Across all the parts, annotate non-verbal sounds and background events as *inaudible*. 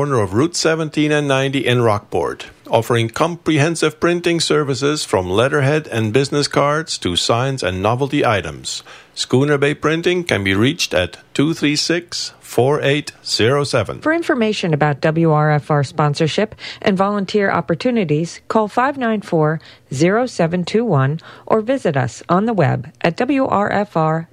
corner of Route 17 and 90 in Rockport, offering comprehensive printing services from letterhead and business cards to signs and novelty items. Schooner Bay Printing can be reached at 236 4807. For information about WRFR sponsorship and volunteer opportunities, call 594 0721 or visit us on the web at wrfr.org.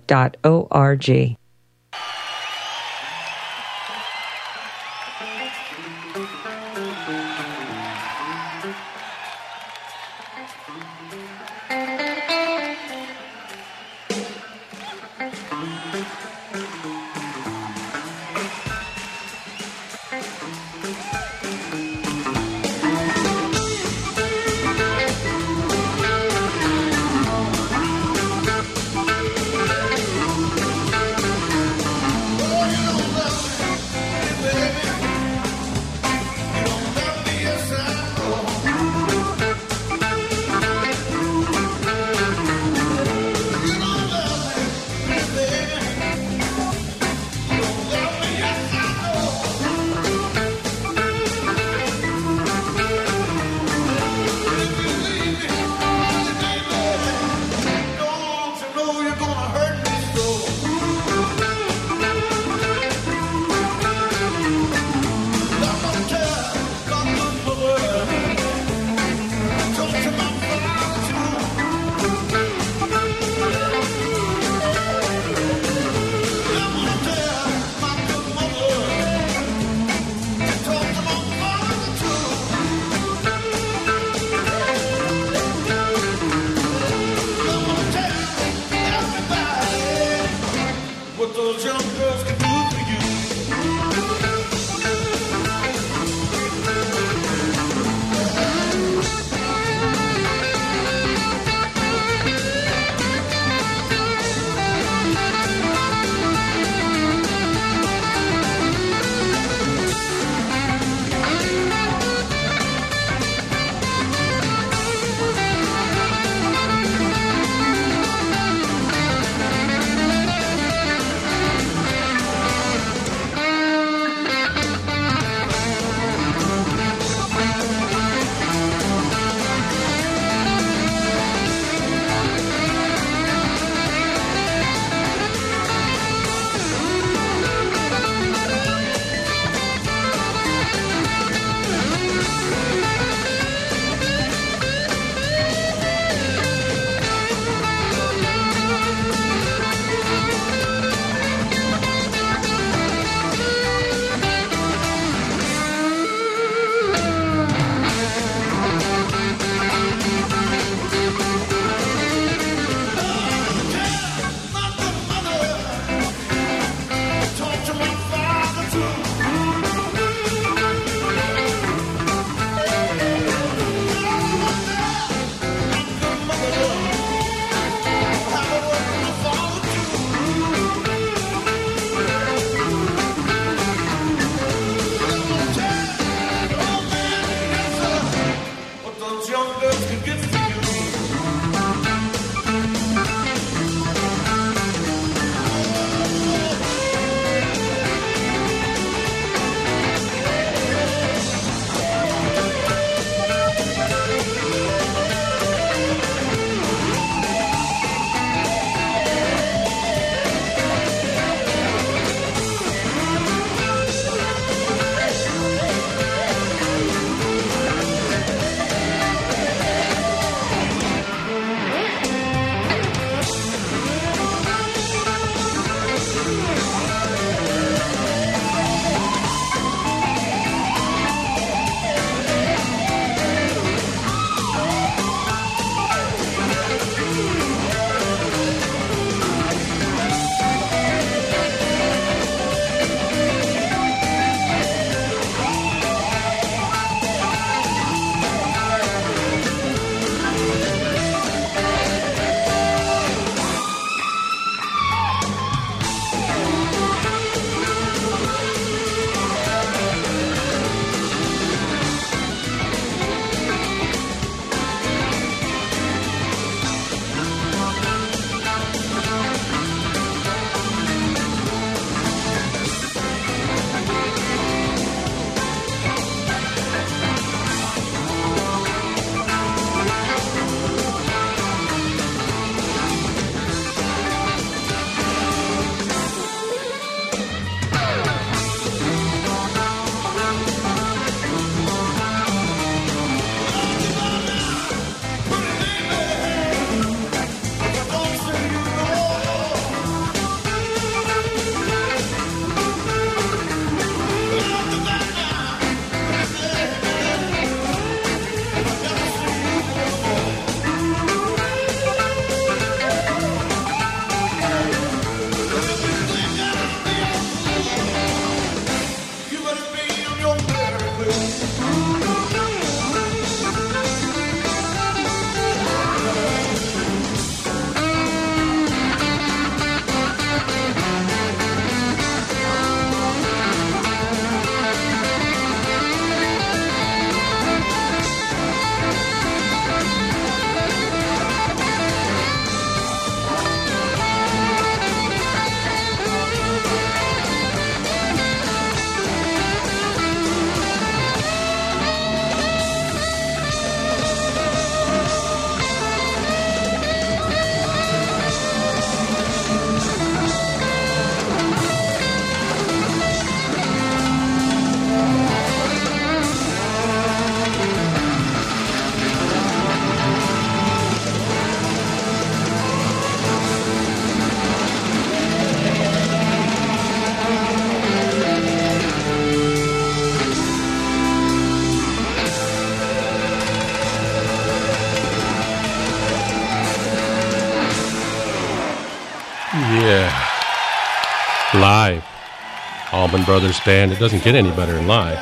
Allman Brothers Band. It doesn't get any better in live.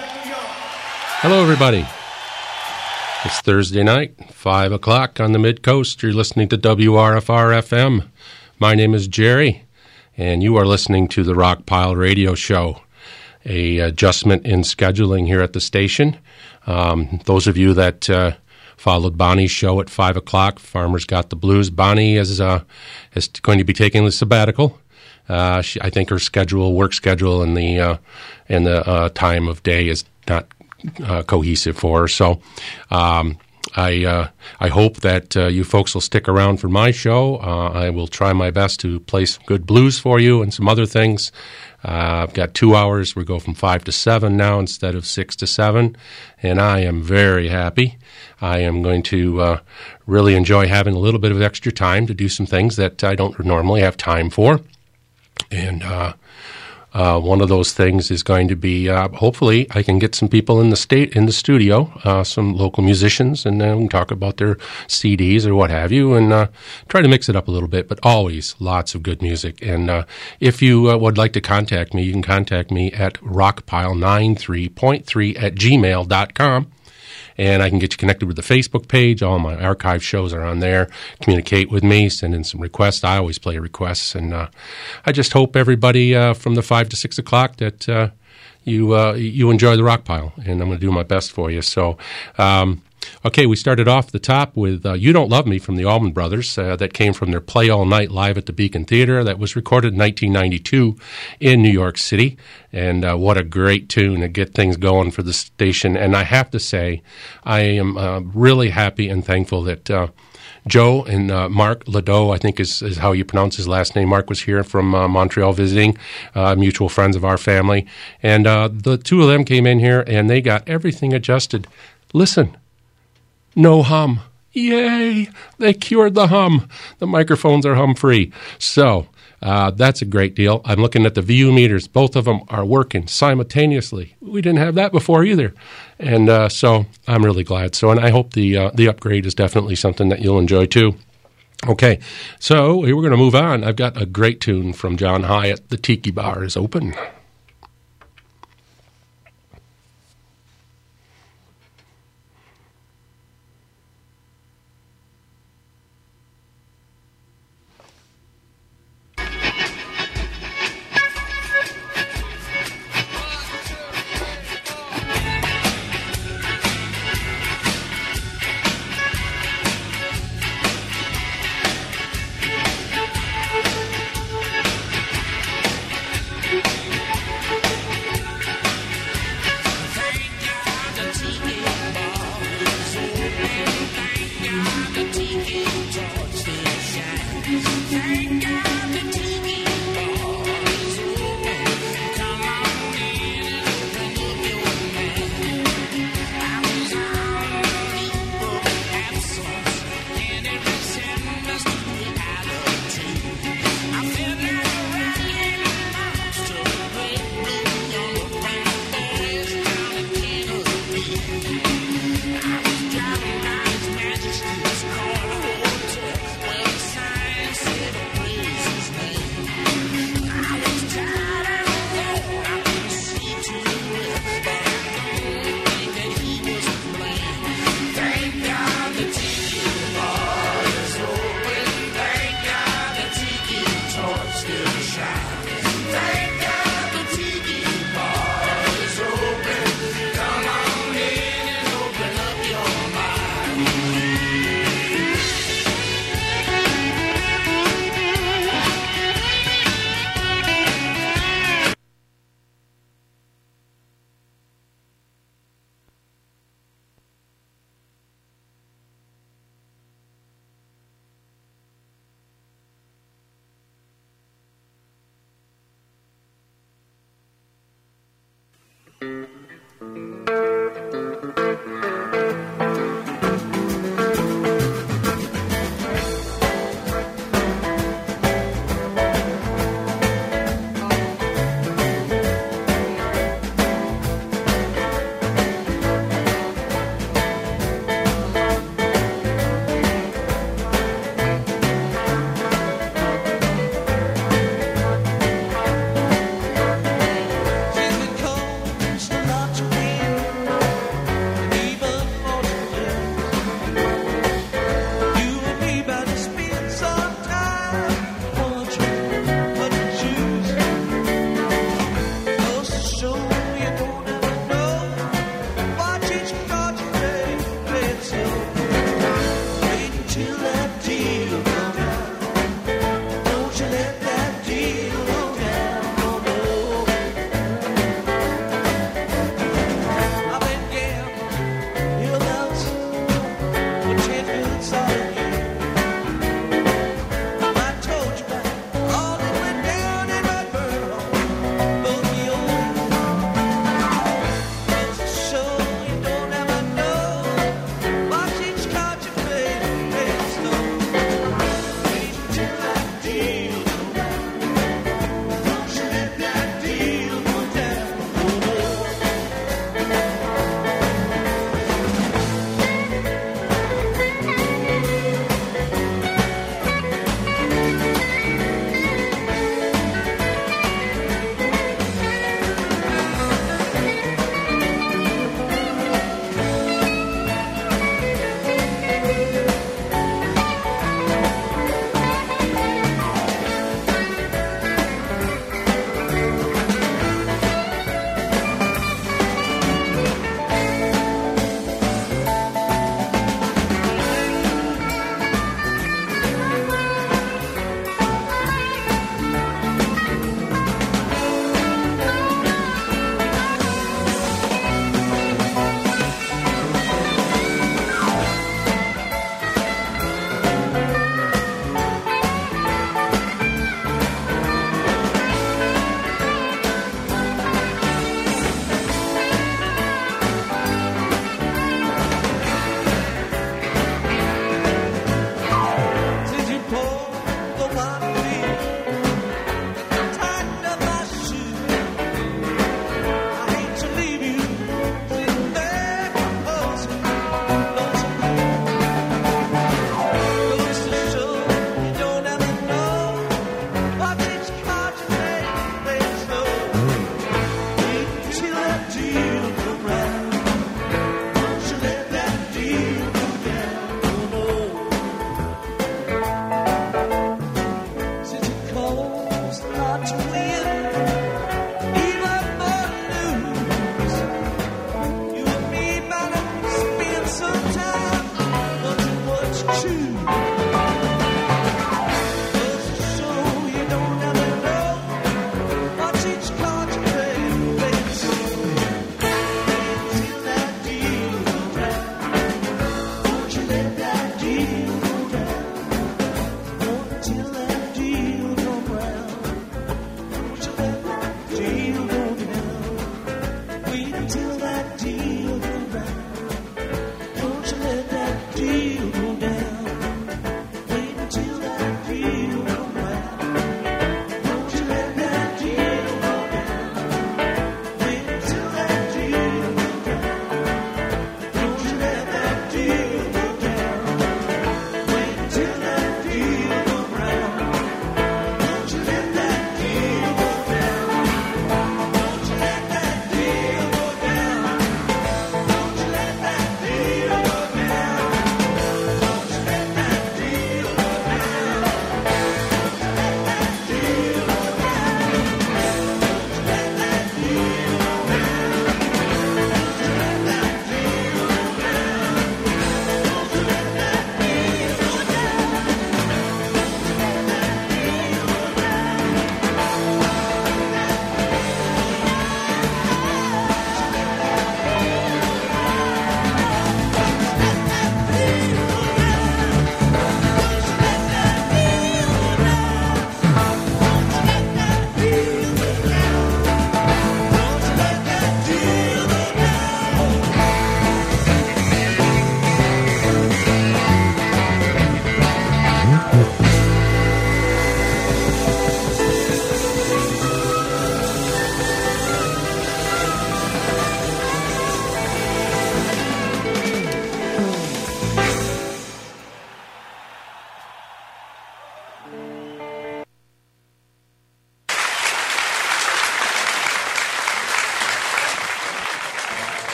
Hello, everybody. It's Thursday night, 5 o'clock on the Mid Coast. You're listening to WRFR FM. My name is Jerry, and you are listening to the Rockpile Radio Show, a adjustment in scheduling here at the station. Um, those of you that uh, followed Bonnie's show at 5 o'clock, Farmers Got the Blues, Bonnie is, uh, is going to be taking the sabbatical. Uh, she, I think her schedule, work schedule, and the uh, and the uh, time of day is not uh, cohesive for her. So, um, I uh, I hope that uh, you folks will stick around for my show. I will try my best to play some good blues for you and some other things. I've got two hours. We go from five to seven now instead of six to seven, and I am very happy. I am going to uh, really enjoy having a little bit of extra time to do some things that I don't normally have time for. And uh, uh, one of those things is going to be uh, hopefully I can get some people in the state in the studio, uh, some local musicians, and then talk about their CDs or what have you, and uh, try to mix it up a little bit. But always lots of good music. And uh, if you uh, would like to contact me, you can contact me at rockpile93.3 at gmail.com and I can get you connected with the Facebook page. All my archive shows are on there. Communicate with me, send in some requests. I always play requests, and uh, I just hope everybody uh, from the five to six o'clock that uh, you you enjoy the rock pile, and I'm going to do my best for you. So. Um, Okay, we started off the top with uh, You Don't Love Me from the Allman Brothers. Uh, that came from their Play All Night live at the Beacon Theater. That was recorded in 1992 in New York City. And uh, what a great tune to get things going for the station. And I have to say, I am really happy and thankful that. Joe and Mark Ladeau, I think is, is how you pronounce his last name. Mark was here from Montreal visiting, mutual friends of our family. And the two of them came in here and they got everything adjusted. Listen, no hum. Yay! They cured the hum. The microphones are hum free. So uh, that's a great deal. I'm looking at the VU meters. Both of them are working simultaneously. We didn't have that before either. And uh, so I'm really glad. So, and I hope the, uh, the upgrade is definitely something that you'll enjoy too. Okay, so we're going to move on. I've got a great tune from John Hiatt. The Tiki Bar is open.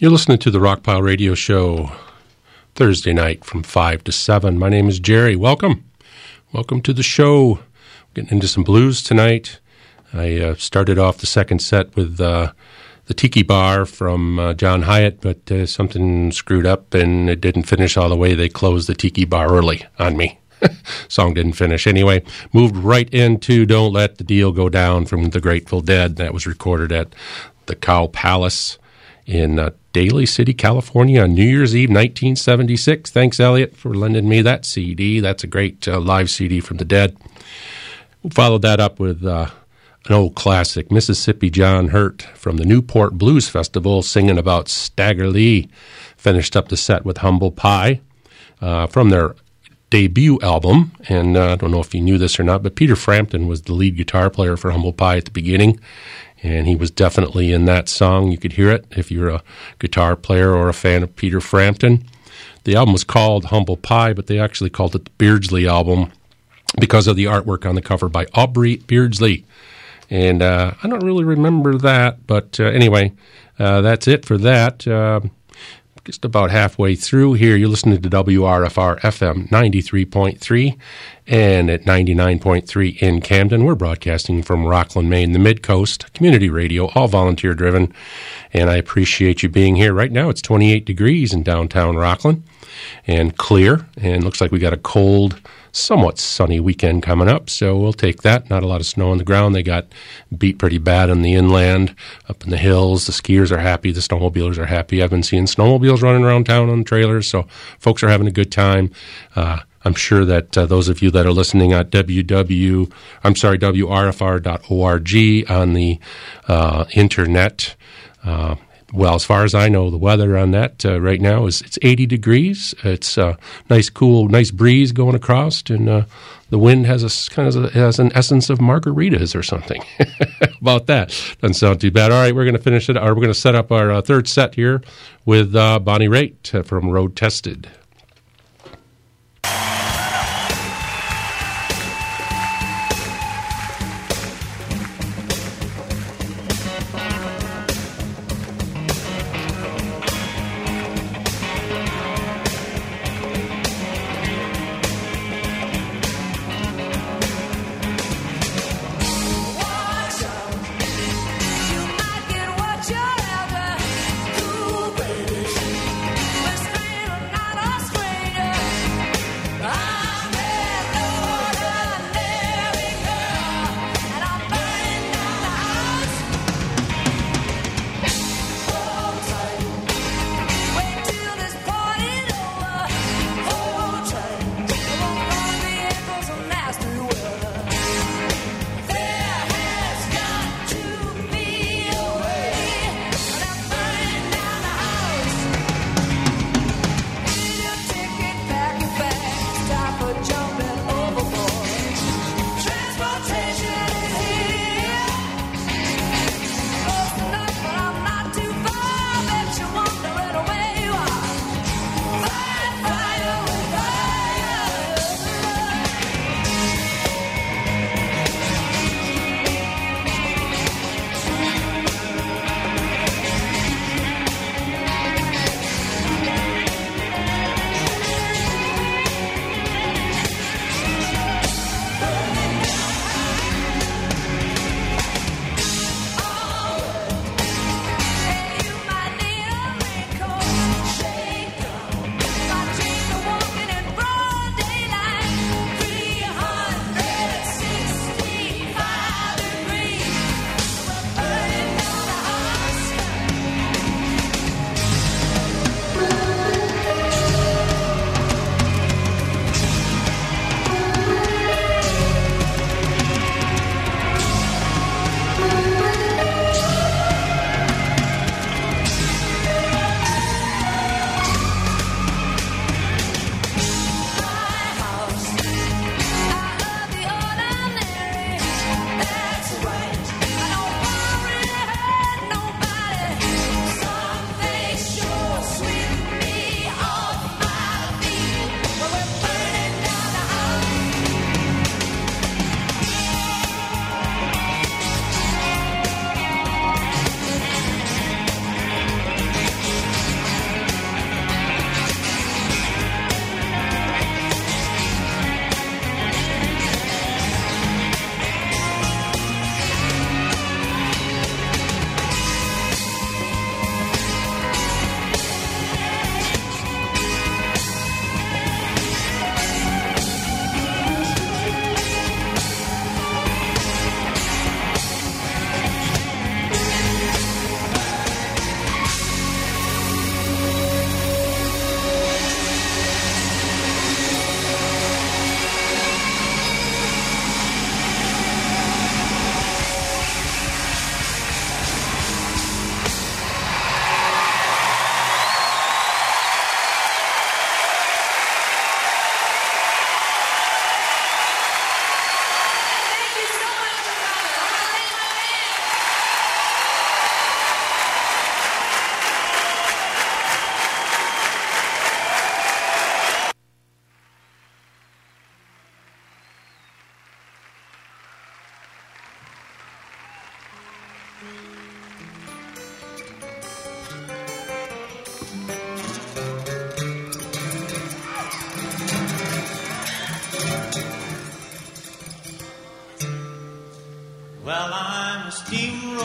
You're listening to the Rockpile Radio Show Thursday night from 5 to 7. My name is Jerry. Welcome. Welcome to the show. Getting into some blues tonight. I uh, started off the second set with uh, the Tiki Bar from uh, John Hiatt, but something screwed up and it didn't finish all the way. They closed the Tiki Bar early on me. *laughs* Song didn't finish. Anyway, moved right into Don't Let the Deal Go Down from The Grateful Dead. That was recorded at the Cow Palace in uh, Daly City, California on New Year's Eve, 1976. Thanks, Elliot, for lending me that CD. That's a great uh, live CD from the Dead. Followed that up with uh, an old classic, Mississippi John Hurt from the Newport Blues Festival, singing about Stagger Lee. Finished up the set with Humble Pie uh, from their debut album. And uh, I don't know if you knew this or not, but Peter Frampton was the lead guitar player for Humble Pie at the beginning. And he was definitely in that song. You could hear it if you're a guitar player or a fan of Peter Frampton. The album was called Humble Pie, but they actually called it the Beardsley album because of the artwork on the cover by Aubrey Beardsley. And uh, I don't really remember that, but uh, anyway, uh, that's it for that. Just about halfway through here. You're listening to WRFR FM 93.3 and at 99.3 in Camden. We're broadcasting from Rockland, Maine, the Mid Coast, community radio, all volunteer driven. And I appreciate you being here. Right now it's 28 degrees in downtown Rockland and clear, and looks like we got a cold somewhat sunny weekend coming up, so we'll take that. Not a lot of snow on the ground. They got beat pretty bad in the inland, up in the hills. The skiers are happy. The snowmobilers are happy. I've been seeing snowmobiles running around town on trailers, so folks are having a good time. Uh, I'm sure that uh, those of you that are listening at www, I'm sorry, wrfr.org on the uh, internet, well, as far as I know, the weather on that uh, right now is it's 80 degrees. It's a uh, nice, cool, nice breeze going across, and uh, the wind has a kind of a, has an essence of margaritas or something. *laughs* About that doesn't sound too bad. All right, we're going to finish it, or we're going to set up our uh, third set here with Bonnie Raitt from Road Tested. Well, I'm a steamroller.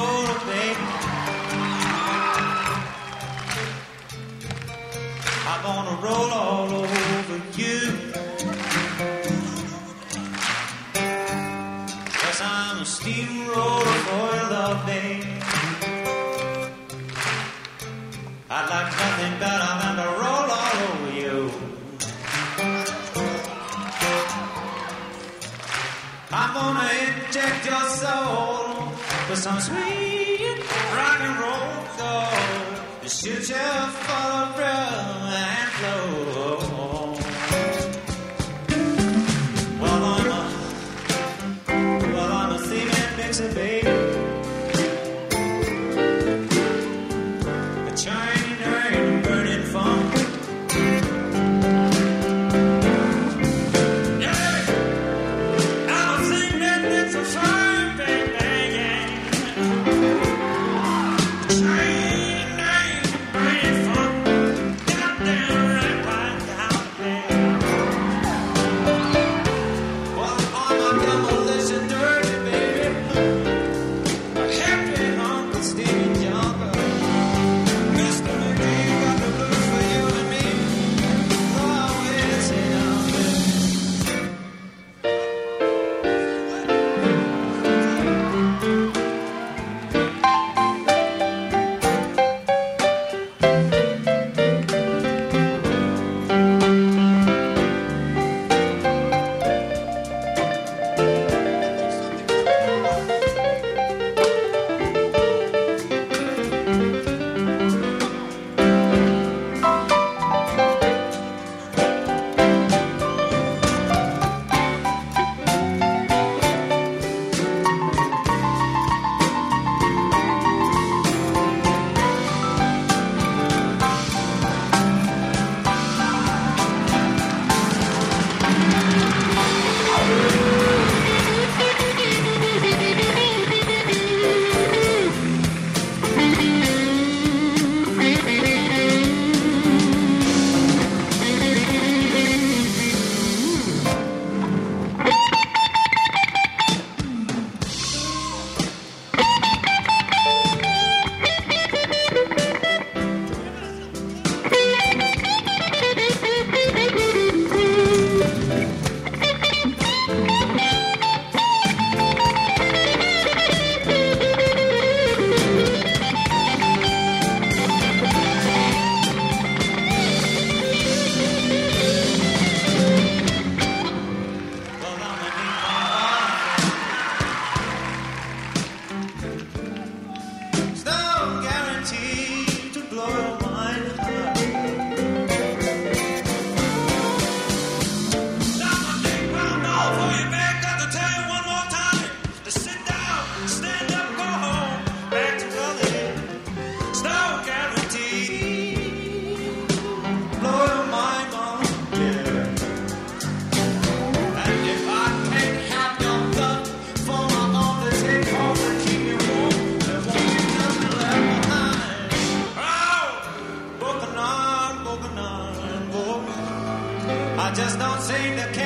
just don't seem to care.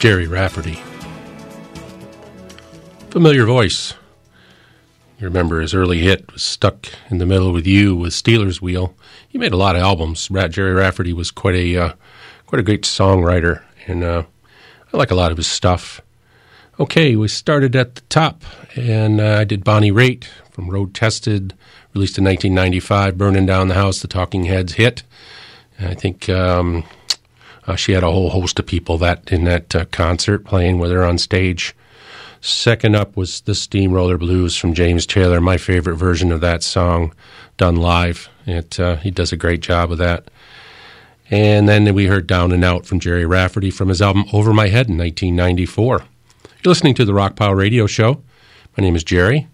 Gerry Rafferty. Familiar voice. You remember his early hit was Stuck in the Middle with You with Stealers Wheel. He made a lot of albums. Gerry Rafferty was quite a uh, quite a great songwriter, and uh, I like a lot of his stuff. Okay, we started at the top, and uh, I did Bonnie Raitt from Road Tested, released in 1995, Burning Down the House, the Talking Heads hit. I think um, uh, she had a whole host of people that in that uh, concert playing with her on stage. Second up was the Steamroller Blues from James Taylor, my favorite version of that song done live. It, uh, he does a great job of that. And then we heard Down and Out from Gerry Rafferty from his album Over My Head in 1994. You're listening to the Rockpile Radio Show. My name is Jerry,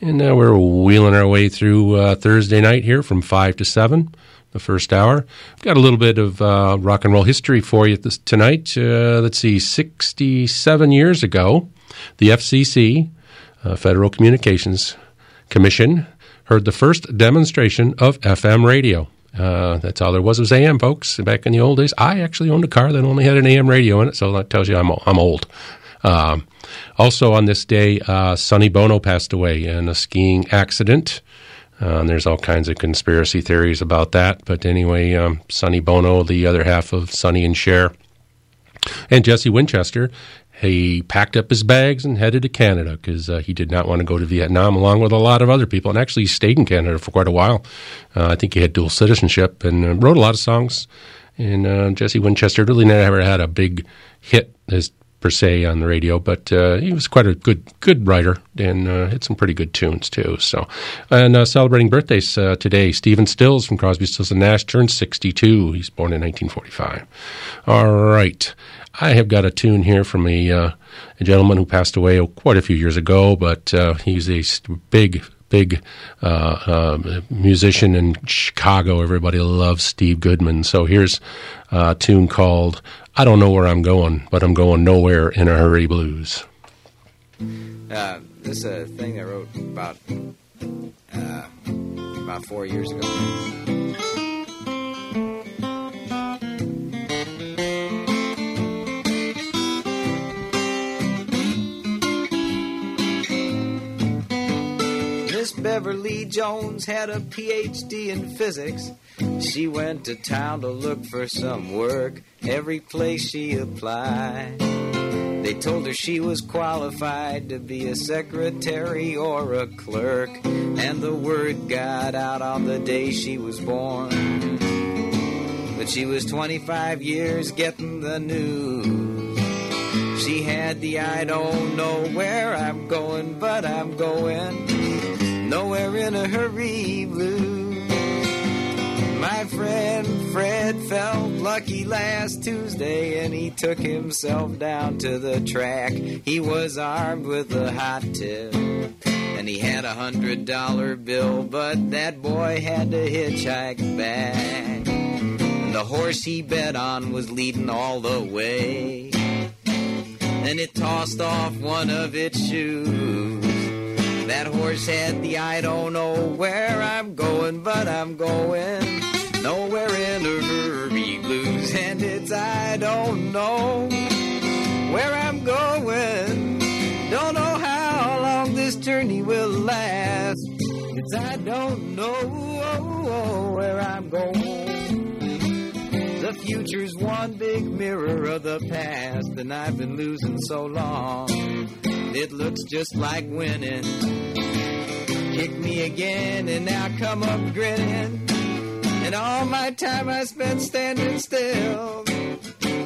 and we're wheeling our way through uh, Thursday night here from 5 to 7 the first hour. Got a little bit of uh, rock and roll history for you this, tonight. Uh, let's see, 67 years ago, the FCC, uh, Federal Communications Commission, heard the first demonstration of FM radio. That's all there was was AM, folks. Back in the old days, I actually owned a car that only had an AM radio in it, so that tells you I'm I'm old. Um, also on this day, Sonny Bono passed away in a skiing accident. Uh, and there's all kinds of conspiracy theories about that. But anyway, um, Sonny Bono, the other half of Sonny and Cher, and Jesse Winchester, he packed up his bags and headed to Canada because uh, he did not want to go to Vietnam, along with a lot of other people. And actually, he stayed in Canada for quite a while. Uh, I think he had dual citizenship and uh, wrote a lot of songs. And Jesse Winchester really never had a big hit as per se on the radio, but uh, he was quite a good good writer and uh, had some pretty good tunes too. So, and uh, celebrating birthdays uh, today, Stephen Stills from Crosby, Stills and Nash turned 62. He's born in 1945. All right, I have got a tune here from a, uh, a gentleman who passed away quite a few years ago, but uh, he's a big big uh, uh, musician in Chicago. Everybody loves Steve Goodman. So here's a tune called I Don't Know Where I'm Going, but I'm Going Nowhere in a Hurry Blues. Uh, this is a thing I wrote about uh, about four years ago. Beverly Jones had a PhD in physics. She went to town to look for some work. Every place she applied. They told her she was qualified to be a secretary or a clerk. And the word got out on the day she was born. But she was 25 years getting the news. She had the I don't know where I'm going, but I'm going nowhere in a hurry blues. My friend Fred felt lucky last Tuesday and he took himself down to the track. He was armed with a hot tip and he had a hundred dollar bill, but that boy had to hitchhike back. The horse he bet on was leading all the way. And it tossed off one of its shoes. That horse had the I don't know where I'm going, but I'm going nowhere in a hurry blues. And it's I don't know where I'm going. Don't know how long this journey will last. It's I don't know where I'm going. The future's one big mirror of the past, and I've been losing so long. It looks just like winning. Kick me again, and now come up grinning. And all my time I spent standing still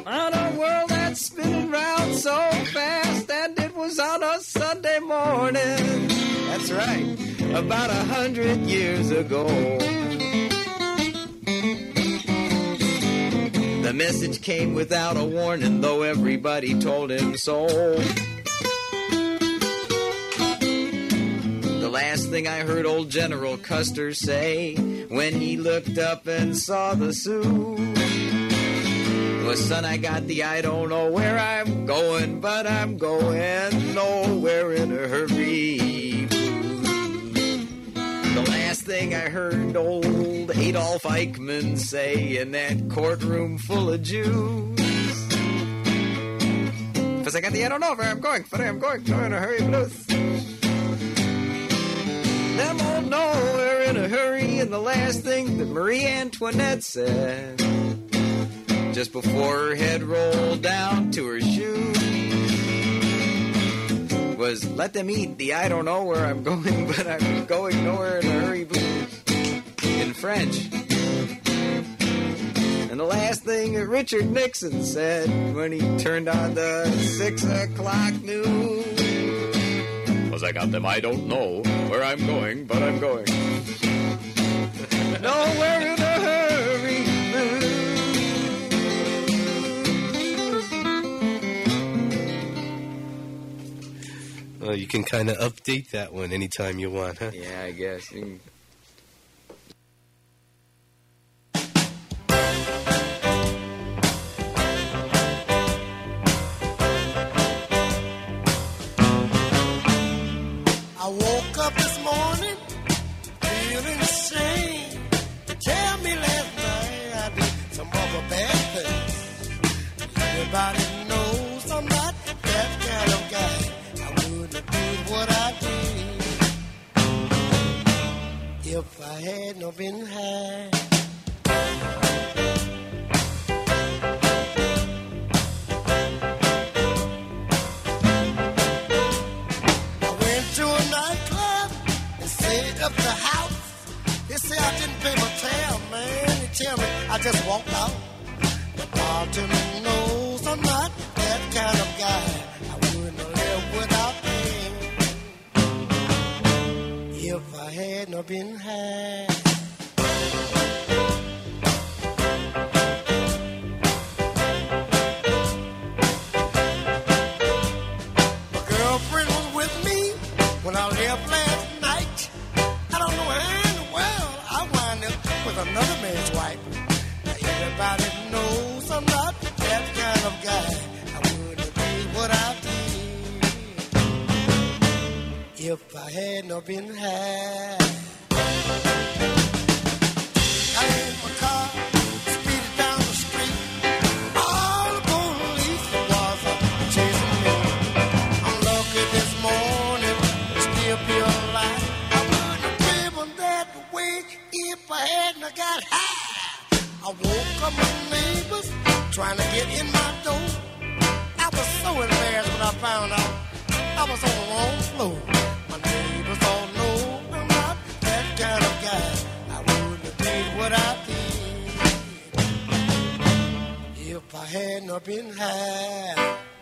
on a world that's spinning round so fast, and it was on a Sunday morning. That's right, about a hundred years ago. The message came without a warning, though everybody told him so. Last thing I heard old General Custer say when he looked up and saw the Sioux was, son, I got the I don't know where I'm going, but I'm going nowhere in a hurry. The last thing I heard old Adolf Eichmann say in that courtroom full of Jews Cause I got the I don't know where I'm going, but I'm going, so in a hurry blues. Them old nowhere in a hurry, and the last thing that Marie Antoinette said just before her head rolled down to her shoe was let them eat the I don't know where I'm going, *laughs* but I'm going nowhere in a hurry blues in French. And the last thing that Richard Nixon said when he turned on the six o'clock news was I got them I don't know where I'm going, but I'm going. Nowhere in a hurry. Well, you can kind of update that one anytime you want, huh? Yeah, I guess. Knows not that kind of guy. I wouldn't do what I did if I had not been high. I went to a nightclub and stayed up the house. They say I didn't pay my tab, man. They tell me I just walked out. The bartender knows I'm not that kind of guy. I wouldn't live without paying if I had not been high. My girlfriend was with me when I left last night. I don't know how in the world I wound up with another man's wife. Now everybody if I had not been high. I in my car, speeded down the street. All the police was chasing me. I'm lucky this morning to still be alive. I wouldn't have driven that way if I hadn't got high. I woke up my neighbors trying to get in my door. I was so embarrassed when I found out I was on the wrong floor. My neighbors all know I'm not that kind of guy. I wouldn't have did what I did if I had not been high.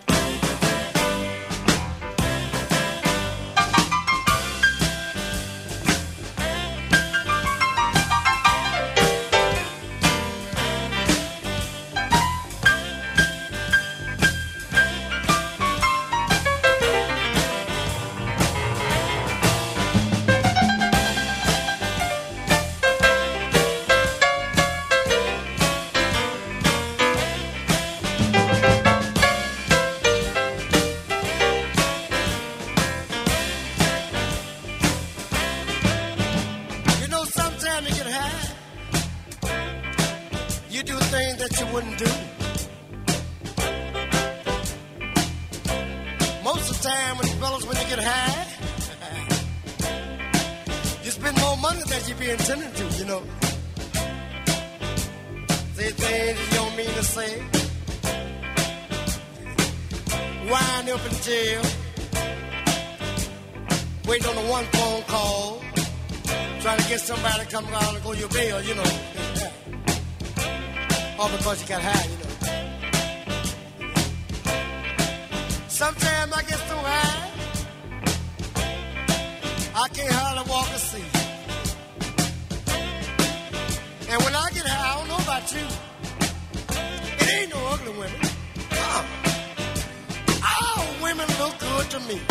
To me.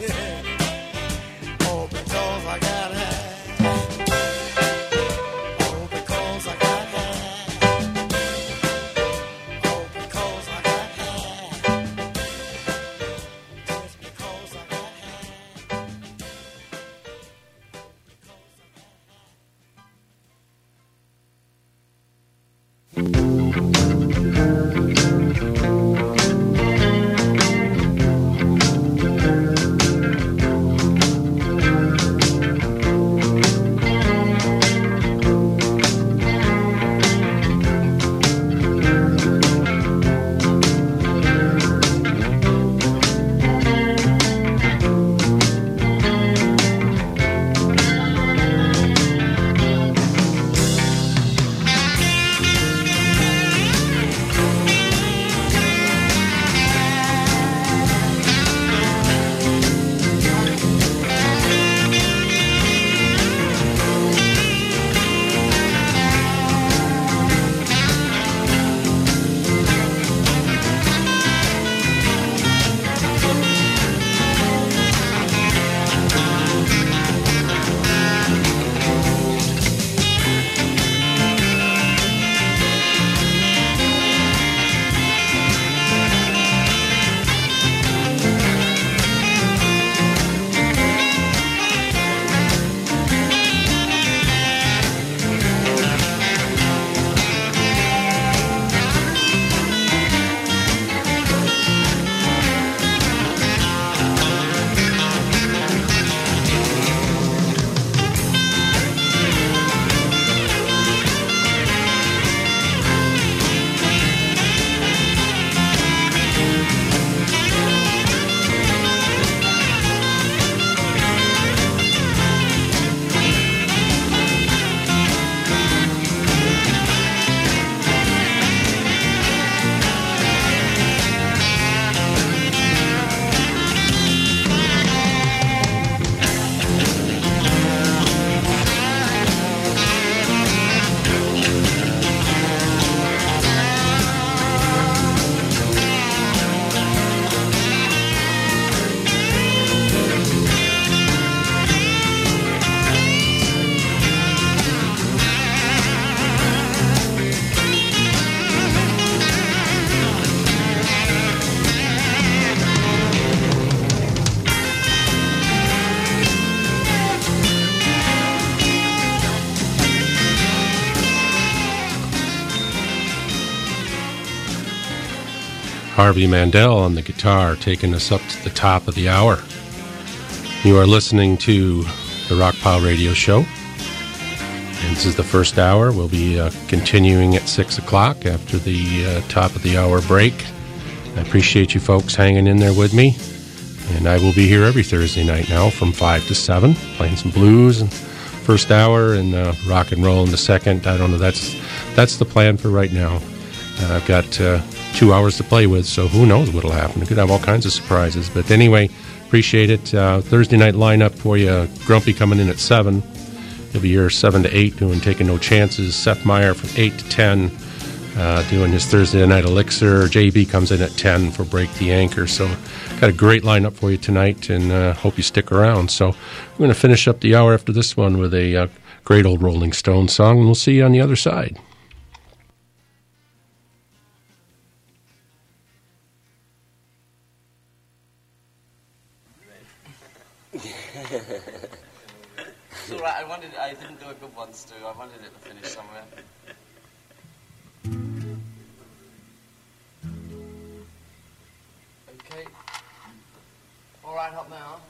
Yeah. Oh, because I got Harvey Mandel on the guitar, taking us up to the top of the hour. You are listening to the Rockpile Radio Show. And this is the first hour. We'll be uh, continuing at 6 o'clock after the uh, top of the hour break. I appreciate you folks hanging in there with me. And I will be here every Thursday night now from 5 to 7, playing some blues and first hour and uh, rock and roll in the second. I don't know. That's that's the plan for right now. Uh, I've got two hours to play with, so who knows what'll happen. I could have all kinds of surprises. But anyway, appreciate it. Uh, Thursday night lineup for you. Grumpy coming in at 7. He'll be here 7 to 8 doing Taking No Chances. Seth Meyer from 8 to 10 uh, doing his Thursday night elixir. JB comes in at 10 for Break the Anchor. So, got a great lineup for you tonight and uh, hope you stick around. So, we're going to finish up the hour after this one with a great old Rolling Stone song, and we'll see you on the other side. must do. I wanted it to finish somewhere. Okay. All right, hop now.